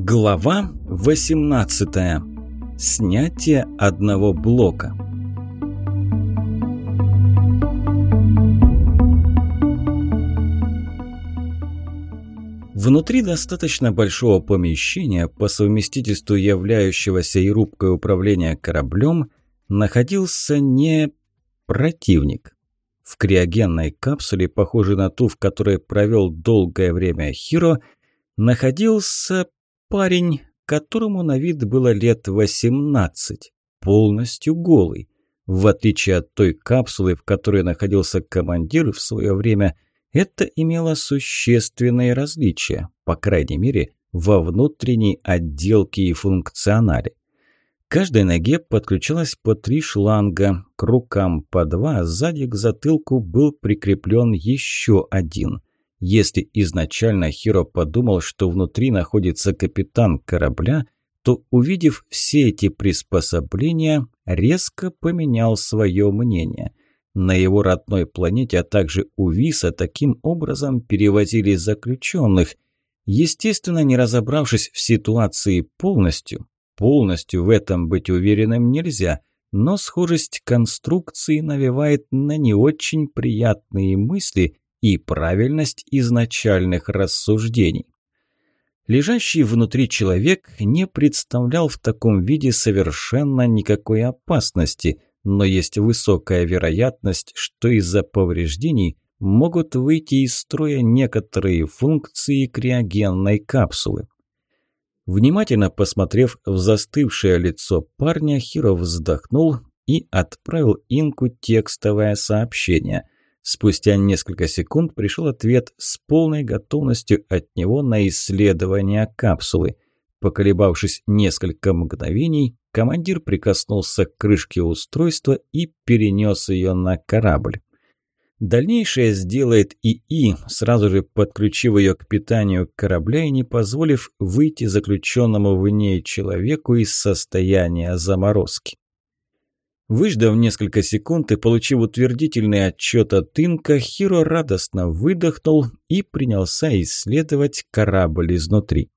Глава 18. Снятие одного блока. Внутри достаточно большого помещения, по совместительству являющегося и рубкой управления кораблем, находился не противник. В криогенной капсуле, похожей на ту, в которой провел долгое время Хиро, находился парень, которому на вид было лет 18, полностью голый. В отличие от той капсулы, в которой находился командир в свое время, это имело существенные различия, по крайней мере, во внутренней отделке и функционале. К каждой ноге подключалось по три шланга, к рукам по два, сзади к затылку был прикреплен еще один. Если изначально Хиро подумал, что внутри находится капитан корабля, то, увидев все эти приспособления, резко поменял свое мнение. На его родной планете, а также у Виса, таким образом перевозили заключенных. Естественно, не разобравшись в ситуации полностью, полностью в этом быть уверенным нельзя, но схожесть конструкции навевает на не очень приятные мысли – и правильность изначальных рассуждений. Лежащий внутри человек не представлял в таком виде совершенно никакой опасности, но есть высокая вероятность, что из-за повреждений могут выйти из строя некоторые функции криогенной капсулы. Внимательно посмотрев в застывшее лицо парня, Хиро вздохнул и отправил Инку текстовое сообщение – Спустя несколько секунд пришел ответ с полной готовностью от него на исследование капсулы. Поколебавшись несколько мгновений, командир прикоснулся к крышке устройства и перенес ее на корабль. Дальнейшее сделает ИИ, сразу же подключив ее к питанию корабля и не позволив выйти заключенному в ней человеку из состояния заморозки. Выждав несколько секунд и получив утвердительный отчет от Инка, Хиро радостно выдохнул и принялся исследовать корабль изнутри.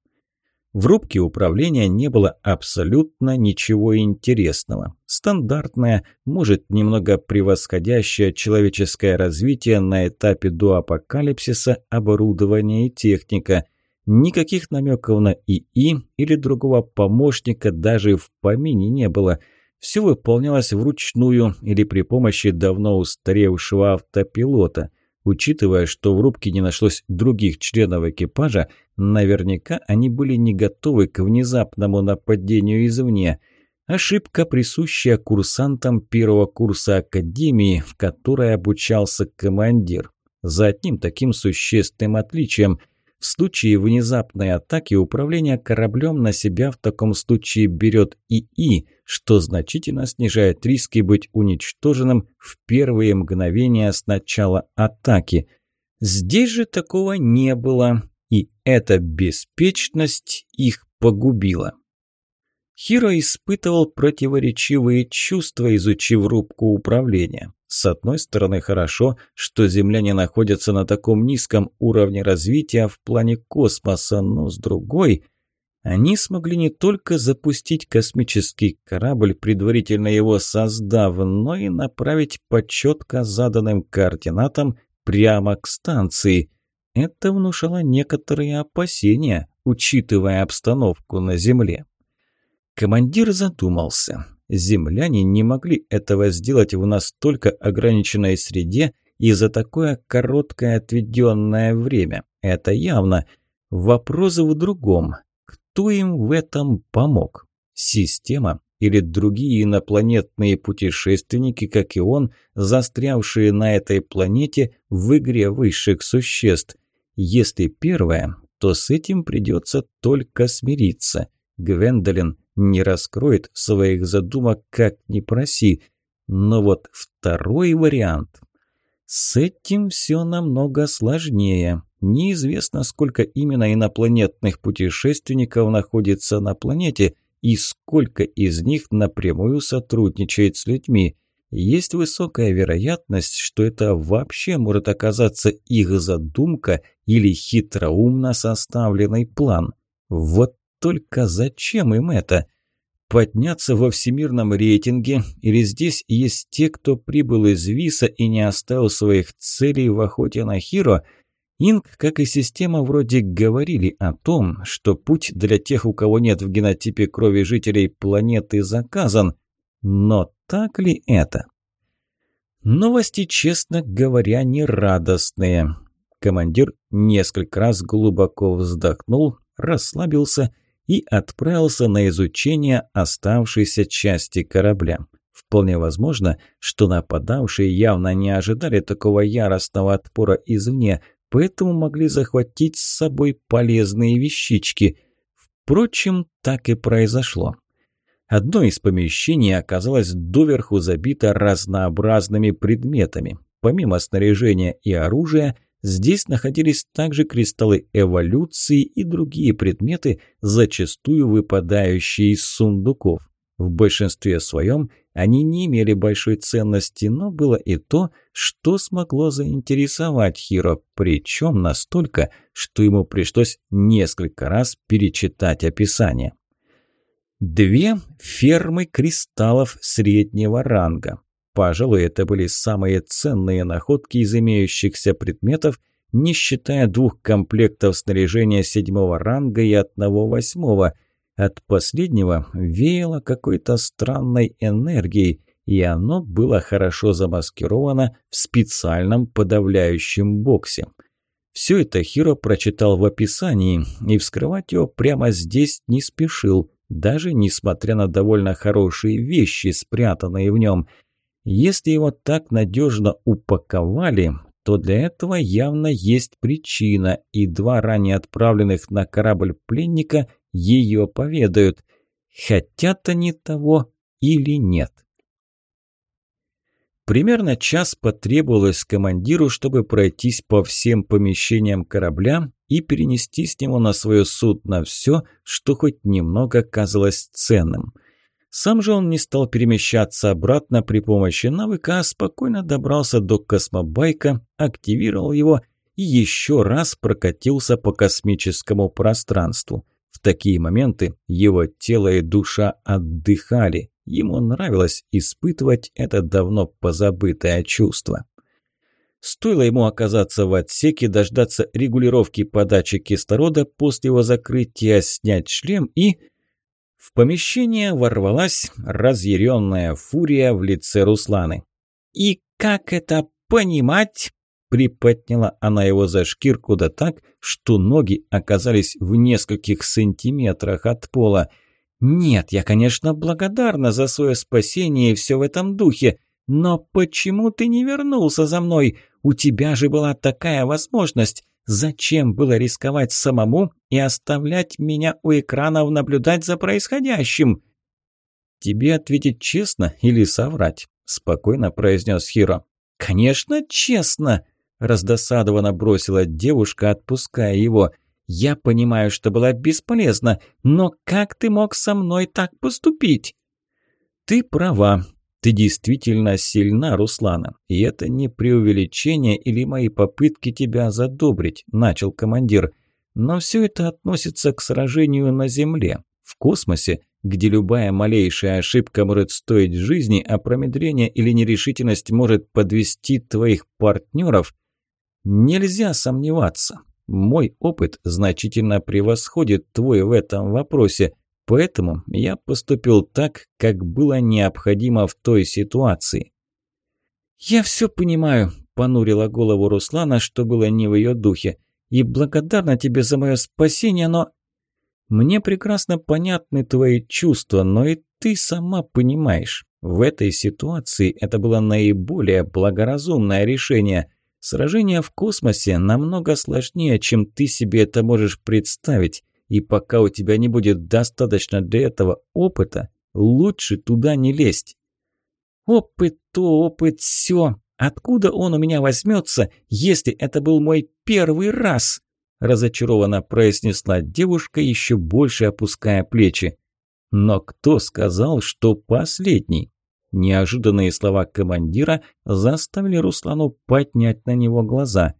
В рубке управления не было абсолютно ничего интересного. Стандартное, может, немного превосходящее человеческое развитие на этапе до апокалипсиса оборудование и техника. Никаких намеков на ИИ или другого помощника даже в помине не было – все выполнялось вручную или при помощи давно устаревшего автопилота. Учитывая, что в рубке не нашлось других членов экипажа, наверняка они были не готовы к внезапному нападению извне. Ошибка, присущая курсантам первого курса Академии, в которой обучался командир. За одним таким существенным отличием – в случае внезапной атаки управление кораблем на себя в таком случае берет ИИ, что значительно снижает риски быть уничтоженным в первые мгновения с начала атаки. Здесь же такого не было, и эта беспечность их погубила. Хиро испытывал противоречивые чувства, изучив рубку управления. С одной стороны, хорошо, что земляне находятся на таком низком уровне развития в плане космоса, но с другой, они смогли не только запустить космический корабль, предварительно его создав, но и направить по четко заданным координатам прямо к станции. Это внушало некоторые опасения, учитывая обстановку на Земле. Командир задумался. Земляне не могли этого сделать в настолько ограниченной среде и за такое короткое отведенное время. Это явно. Вопрос в другом. Кто им в этом помог? Система или другие инопланетные путешественники, как и он, застрявшие на этой планете в игре высших существ? Если первое, то с этим придется только смириться. Гвендолин не раскроет своих задумок, как ни проси. Но вот второй вариант. С этим все намного сложнее. Неизвестно, сколько именно инопланетных путешественников находится на планете и сколько из них напрямую сотрудничает с людьми. Есть высокая вероятность, что это вообще может оказаться их задумка или хитроумно составленный план. Вот только зачем им это? Подняться во всемирном рейтинге или здесь есть те, кто прибыл из Виса и не оставил своих целей в охоте на Хиро? Инг, как и система, вроде говорили о том, что путь для тех, у кого нет в генотипе крови жителей планеты, заказан. Но так ли это? Новости, честно говоря, не радостные. Командир несколько раз глубоко вздохнул, расслабился и отправился на изучение оставшейся части корабля. Вполне возможно, что нападавшие явно не ожидали такого яростного отпора извне, поэтому могли захватить с собой полезные вещички. Впрочем, так и произошло. Одно из помещений оказалось доверху забито разнообразными предметами. Помимо снаряжения и оружия, здесь находились также кристаллы эволюции и другие предметы, зачастую выпадающие из сундуков. В большинстве своем они не имели большой ценности, но было и то, что смогло заинтересовать Хиро, причем настолько, что ему пришлось несколько раз перечитать описание. Две фермы кристаллов среднего ранга. Пожалуй, это были самые ценные находки из имеющихся предметов, не считая двух комплектов снаряжения седьмого ранга и одного восьмого. От последнего веяло какой-то странной энергией, и оно было хорошо замаскировано в специальном подавляющем боксе. Все это Хиро прочитал в описании, и вскрывать его прямо здесь не спешил – даже несмотря на довольно хорошие вещи, спрятанные в нем. Если его так надежно упаковали, то для этого явно есть причина, и два ранее отправленных на корабль пленника ее поведают. Хотят они того или нет. Примерно час потребовалось командиру, чтобы пройтись по всем помещениям корабля и перенести с него на свое судно все, что хоть немного казалось ценным. Сам же он не стал перемещаться обратно при помощи навыка, а спокойно добрался до космобайка, активировал его и еще раз прокатился по космическому пространству. В такие моменты его тело и душа отдыхали. Ему нравилось испытывать это давно позабытое чувство. Стоило ему оказаться в отсеке, дождаться регулировки подачи кислорода после его закрытия, снять шлем и... В помещение ворвалась разъяренная фурия в лице Русланы. «И как это понимать?» Приподняла она его за шкирку да так, что ноги оказались в нескольких сантиметрах от пола. «Нет, я, конечно, благодарна за свое спасение и все в этом духе, но почему ты не вернулся за мной? У тебя же была такая возможность. Зачем было рисковать самому и оставлять меня у экранов наблюдать за происходящим?» «Тебе ответить честно или соврать?» – спокойно произнес Хиро. «Конечно, честно!» – раздосадованно бросила девушка, отпуская его. «Я понимаю, что была бесполезна, но как ты мог со мной так поступить?» «Ты права. Ты действительно сильна, Руслана. И это не преувеличение или мои попытки тебя задобрить», – начал командир. «Но все это относится к сражению на Земле. В космосе, где любая малейшая ошибка может стоить жизни, а промедление или нерешительность может подвести твоих партнеров, нельзя сомневаться. Мой опыт значительно превосходит твой в этом вопросе, поэтому я поступил так, как было необходимо в той ситуации. «Я все понимаю», – понурила голову Руслана, что было не в ее духе, «и благодарна тебе за мое спасение, но...» «Мне прекрасно понятны твои чувства, но и ты сама понимаешь, в этой ситуации это было наиболее благоразумное решение – Сражение в космосе намного сложнее, чем ты себе это можешь представить, и пока у тебя не будет достаточно для этого опыта, лучше туда не лезть. Опыт то, опыт все. Откуда он у меня возьмется, если это был мой первый раз? Разочарованно произнесла девушка, еще больше опуская плечи. Но кто сказал, что последний? Неожиданные слова командира заставили Руслану поднять на него глаза.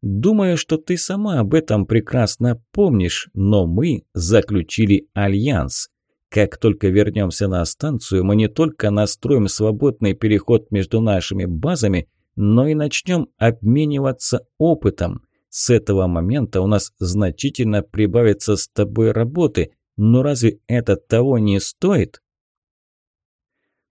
Думаю, что ты сама об этом прекрасно помнишь, но мы заключили альянс. Как только вернемся на станцию, мы не только настроим свободный переход между нашими базами, но и начнем обмениваться опытом. С этого момента у нас значительно прибавится с тобой работы, но разве это того не стоит?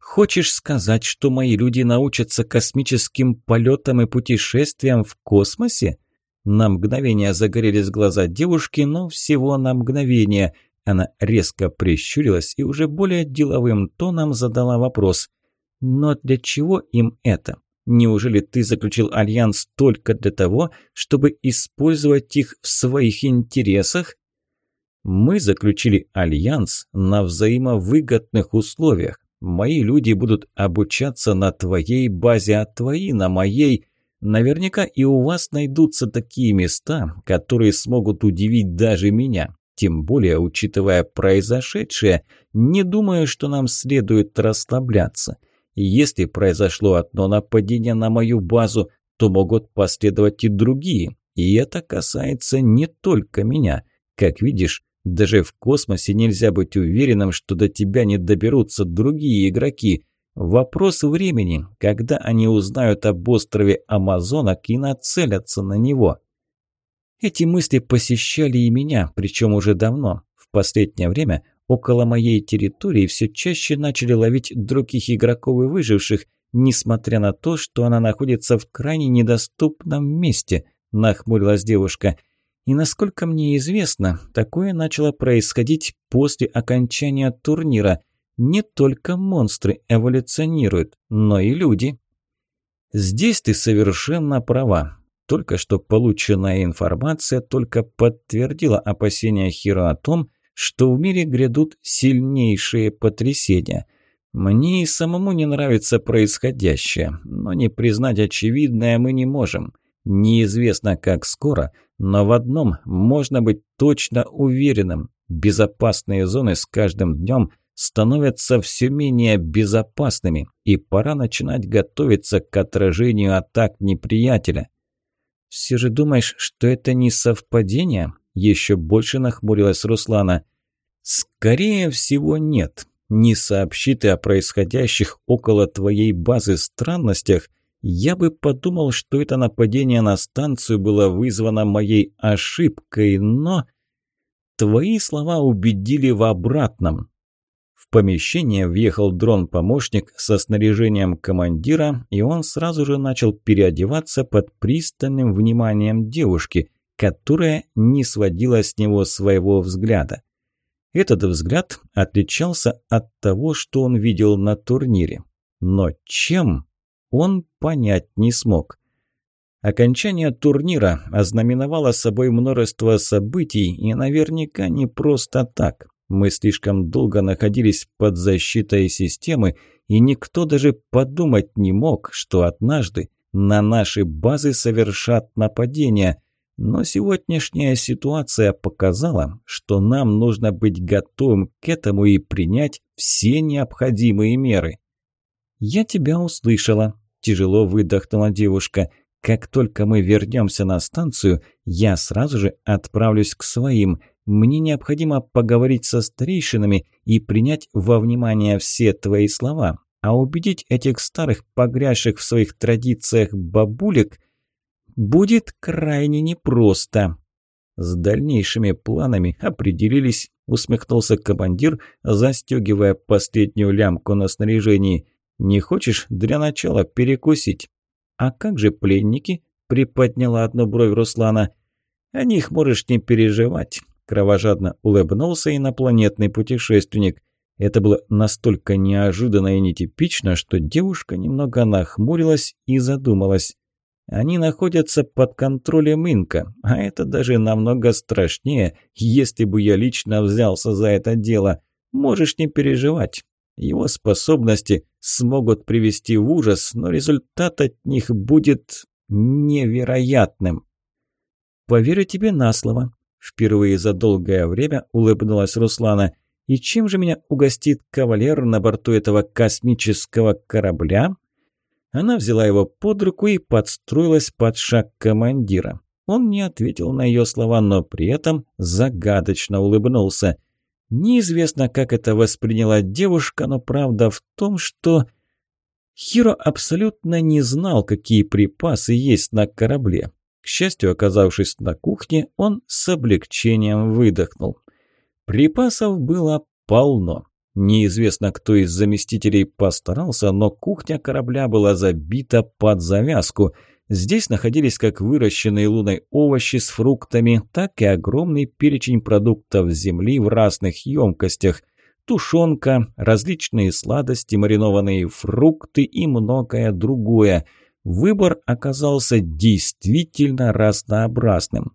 Хочешь сказать, что мои люди научатся космическим полетам и путешествиям в космосе? На мгновение загорелись глаза девушки, но всего на мгновение. Она резко прищурилась и уже более деловым тоном задала вопрос. Но для чего им это? Неужели ты заключил альянс только для того, чтобы использовать их в своих интересах? Мы заключили альянс на взаимовыгодных условиях. Мои люди будут обучаться на твоей базе, а твои на моей. Наверняка и у вас найдутся такие места, которые смогут удивить даже меня. Тем более, учитывая произошедшее, не думаю, что нам следует расслабляться. Если произошло одно нападение на мою базу, то могут последовать и другие. И это касается не только меня. Как видишь, даже в космосе нельзя быть уверенным, что до тебя не доберутся другие игроки. Вопрос времени, когда они узнают об острове Амазонок и нацелятся на него. Эти мысли посещали и меня, причем уже давно. В последнее время около моей территории все чаще начали ловить других игроков и выживших, несмотря на то, что она находится в крайне недоступном месте, нахмурилась девушка. И насколько мне известно, такое начало происходить после окончания турнира. Не только монстры эволюционируют, но и люди. Здесь ты совершенно права. Только что полученная информация только подтвердила опасения Хиро о том, что в мире грядут сильнейшие потрясения. Мне и самому не нравится происходящее, но не признать очевидное мы не можем – Неизвестно, как скоро, но в одном можно быть точно уверенным. Безопасные зоны с каждым днем становятся все менее безопасными, и пора начинать готовиться к отражению атак неприятеля. «Все же думаешь, что это не совпадение?» Еще больше нахмурилась Руслана. «Скорее всего, нет. Не сообщи ты о происходящих около твоей базы странностях, я бы подумал, что это нападение на станцию было вызвано моей ошибкой, но... Твои слова убедили в обратном. В помещение въехал дрон-помощник со снаряжением командира, и он сразу же начал переодеваться под пристальным вниманием девушки, которая не сводила с него своего взгляда. Этот взгляд отличался от того, что он видел на турнире. Но чем? Он понять не смог. Окончание турнира ознаменовало собой множество событий и наверняка не просто так. Мы слишком долго находились под защитой системы, и никто даже подумать не мог, что однажды на наши базы совершат нападение. Но сегодняшняя ситуация показала, что нам нужно быть готовым к этому и принять все необходимые меры. «Я тебя услышала», – тяжело выдохнула девушка. «Как только мы вернемся на станцию, я сразу же отправлюсь к своим. Мне необходимо поговорить со старейшинами и принять во внимание все твои слова, а убедить этих старых, погрязших в своих традициях бабулек, будет крайне непросто». «С дальнейшими планами определились», – усмехнулся командир, застегивая последнюю лямку на снаряжении – не хочешь для начала перекусить? А как же пленники? Приподняла одну бровь Руслана. О них можешь не переживать. Кровожадно улыбнулся инопланетный путешественник. Это было настолько неожиданно и нетипично, что девушка немного нахмурилась и задумалась. Они находятся под контролем Инка, а это даже намного страшнее, если бы я лично взялся за это дело. Можешь не переживать, его способности смогут привести в ужас, но результат от них будет невероятным. «Поверю тебе на слово», – впервые за долгое время улыбнулась Руслана. «И чем же меня угостит кавалер на борту этого космического корабля?» Она взяла его под руку и подстроилась под шаг командира. Он не ответил на ее слова, но при этом загадочно улыбнулся. Неизвестно, как это восприняла девушка, но правда в том, что... Хиро абсолютно не знал, какие припасы есть на корабле. К счастью, оказавшись на кухне, он с облегчением выдохнул. Припасов было полно. Неизвестно, кто из заместителей постарался, но кухня корабля была забита под завязку. Здесь находились как выращенные луной овощи с фруктами, так и огромный перечень продуктов земли в разных емкостях. Тушенка, различные сладости, маринованные фрукты и многое другое. Выбор оказался действительно разнообразным.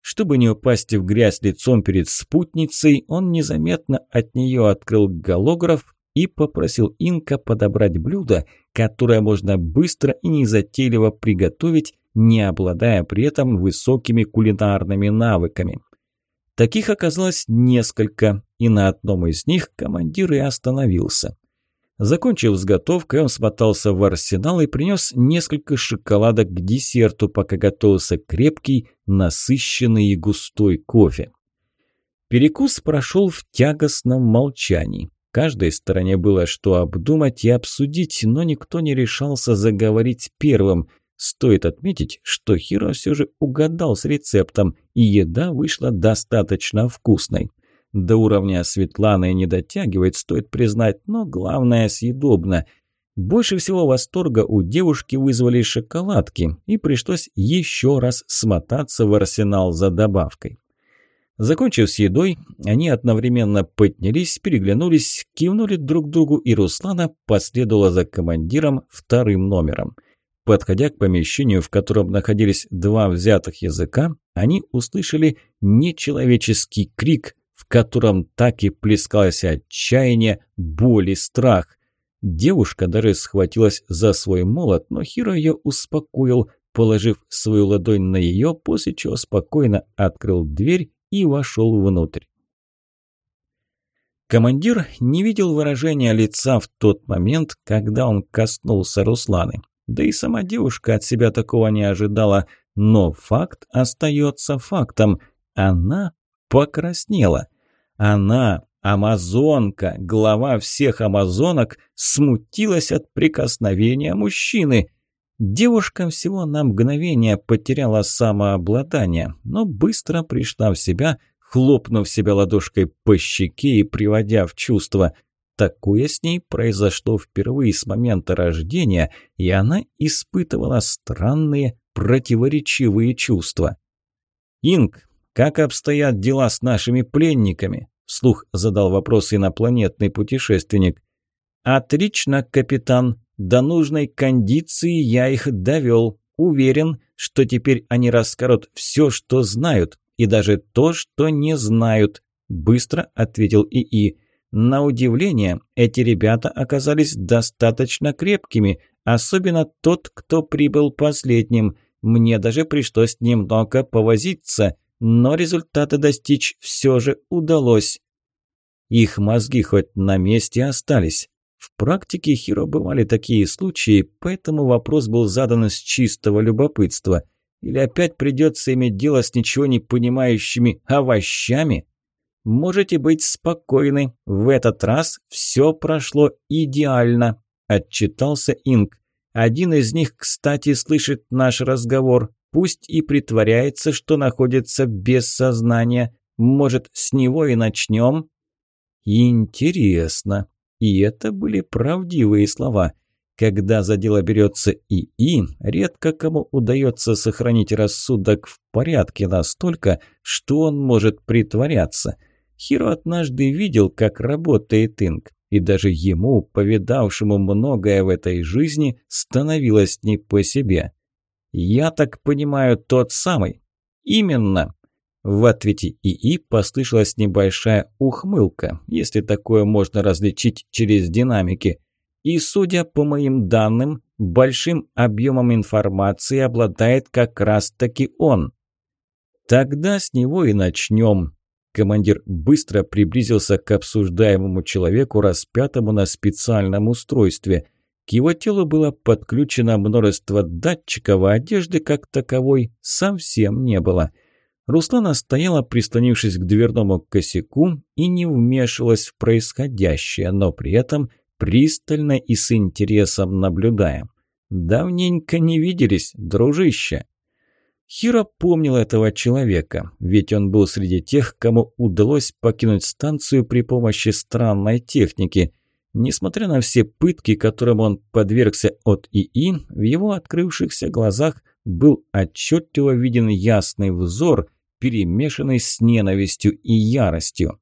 Чтобы не упасть в грязь лицом перед спутницей, он незаметно от нее открыл голограф и попросил Инка подобрать блюдо, которое можно быстро и незатейливо приготовить, не обладая при этом высокими кулинарными навыками. Таких оказалось несколько, и на одном из них командир и остановился. Закончив с готовкой, он смотался в арсенал и принес несколько шоколадок к десерту, пока готовился крепкий, насыщенный и густой кофе. Перекус прошел в тягостном молчании. Каждой стороне было что обдумать и обсудить, но никто не решался заговорить первым. Стоит отметить, что Хиро все же угадал с рецептом, и еда вышла достаточно вкусной. До уровня Светланы не дотягивает, стоит признать, но главное съедобно. Больше всего восторга у девушки вызвали шоколадки, и пришлось еще раз смотаться в арсенал за добавкой. Закончив с едой, они одновременно поднялись, переглянулись, кивнули друг другу, и Руслана последовала за командиром вторым номером. Подходя к помещению, в котором находились два взятых языка, они услышали нечеловеческий крик – в котором так и плескалось отчаяние, боль и страх. Девушка даже схватилась за свой молот, но Хиро ее успокоил, положив свою ладонь на ее, после чего спокойно открыл дверь и вошел внутрь. Командир не видел выражения лица в тот момент, когда он коснулся Русланы. Да и сама девушка от себя такого не ожидала, но факт остается фактом. Она покраснела. Она, амазонка, глава всех амазонок, смутилась от прикосновения мужчины. Девушка всего на мгновение потеряла самообладание, но быстро пришла в себя, хлопнув себя ладошкой по щеке и приводя в чувство. Такое с ней произошло впервые с момента рождения, и она испытывала странные противоречивые чувства. «Инг, «Как обстоят дела с нашими пленниками?» – вслух задал вопрос инопланетный путешественник. «Отлично, капитан. До нужной кондиции я их довел. Уверен, что теперь они расскажут все, что знают, и даже то, что не знают», – быстро ответил ИИ. На удивление, эти ребята оказались достаточно крепкими, особенно тот, кто прибыл последним. Мне даже пришлось немного повозиться но результата достичь все же удалось. Их мозги хоть на месте остались. В практике Хиро бывали такие случаи, поэтому вопрос был задан с чистого любопытства. Или опять придется иметь дело с ничего не понимающими овощами? Можете быть спокойны, в этот раз все прошло идеально, отчитался Инг. Один из них, кстати, слышит наш разговор. Пусть и притворяется, что находится без сознания. Может, с него и начнем? Интересно. И это были правдивые слова. Когда за дело берется ИИ, редко кому удается сохранить рассудок в порядке настолько, что он может притворяться. Хиро однажды видел, как работает Инк, и даже ему, повидавшему многое в этой жизни, становилось не по себе. «Я так понимаю, тот самый?» «Именно!» В ответе ИИ послышалась небольшая ухмылка, если такое можно различить через динамики. И, судя по моим данным, большим объемом информации обладает как раз-таки он. Тогда с него и начнем. Командир быстро приблизился к обсуждаемому человеку, распятому на специальном устройстве. К его телу было подключено множество датчиков, а одежды как таковой совсем не было. Руслана стояла, прислонившись к дверному косяку, и не вмешивалась в происходящее, но при этом пристально и с интересом наблюдая. «Давненько не виделись, дружище!» Хиро помнил этого человека, ведь он был среди тех, кому удалось покинуть станцию при помощи странной техники. Несмотря на все пытки, которым он подвергся от ИИ, в его открывшихся глазах был отчетливо виден ясный взор, перемешанный с ненавистью и яростью.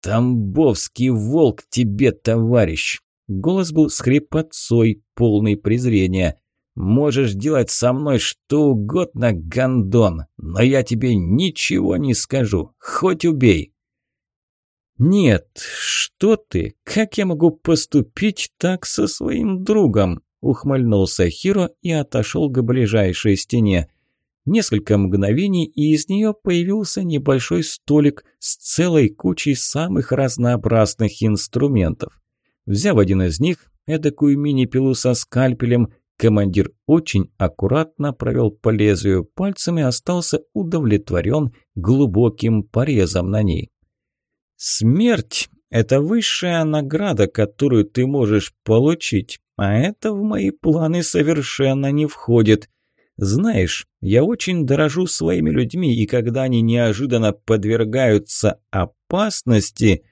«Тамбовский волк тебе, товарищ!» Голос был с хрипотцой, полный презрения. Можешь делать со мной что угодно, гондон, но я тебе ничего не скажу, хоть убей». «Нет, что ты? Как я могу поступить так со своим другом?» Ухмыльнулся Хиро и отошел к ближайшей стене. Несколько мгновений, и из нее появился небольшой столик с целой кучей самых разнообразных инструментов. Взяв один из них, эдакую мини-пилу со скальпелем, Командир очень аккуратно провел по лезвию пальцем и остался удовлетворен глубоким порезом на ней. «Смерть – это высшая награда, которую ты можешь получить, а это в мои планы совершенно не входит. Знаешь, я очень дорожу своими людьми, и когда они неожиданно подвергаются опасности...»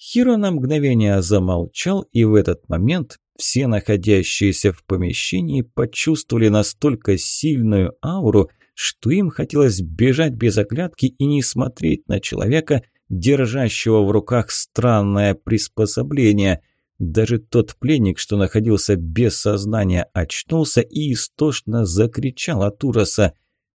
Хиро на мгновение замолчал, и в этот момент все находящиеся в помещении почувствовали настолько сильную ауру, что им хотелось бежать без оглядки и не смотреть на человека, держащего в руках странное приспособление. Даже тот пленник, что находился без сознания, очнулся и истошно закричал от ужаса.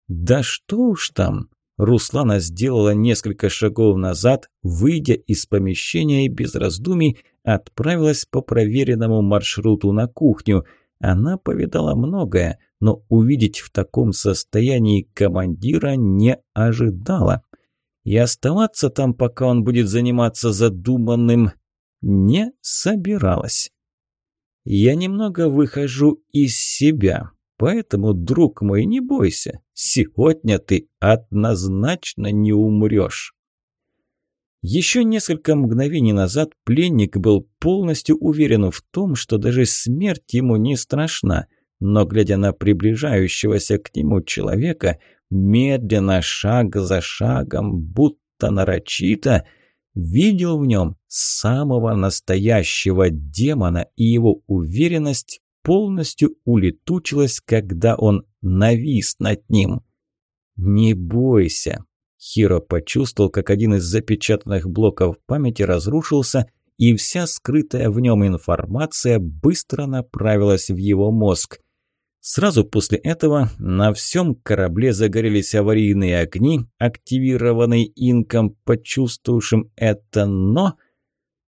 «Да что уж там!» Руслана сделала несколько шагов назад, выйдя из помещения и без раздумий отправилась по проверенному маршруту на кухню. Она повидала многое, но увидеть в таком состоянии командира не ожидала. И оставаться там, пока он будет заниматься задуманным, не собиралась. «Я немного выхожу из себя», Поэтому, друг мой, не бойся, сегодня ты однозначно не умрешь. Еще несколько мгновений назад пленник был полностью уверен в том, что даже смерть ему не страшна, но, глядя на приближающегося к нему человека, медленно, шаг за шагом, будто нарочито, видел в нем самого настоящего демона, и его уверенность полностью улетучилась, когда он навис над ним. «Не бойся!» Хиро почувствовал, как один из запечатанных блоков памяти разрушился, и вся скрытая в нем информация быстро направилась в его мозг. Сразу после этого на всем корабле загорелись аварийные огни, активированные инком, почувствовавшим это, но...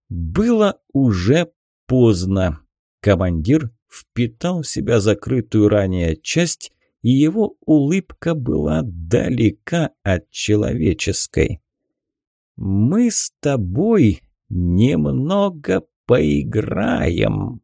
Было уже поздно. Командир впитал в себя закрытую ранее часть, и его улыбка была далека от человеческой. «Мы с тобой немного поиграем».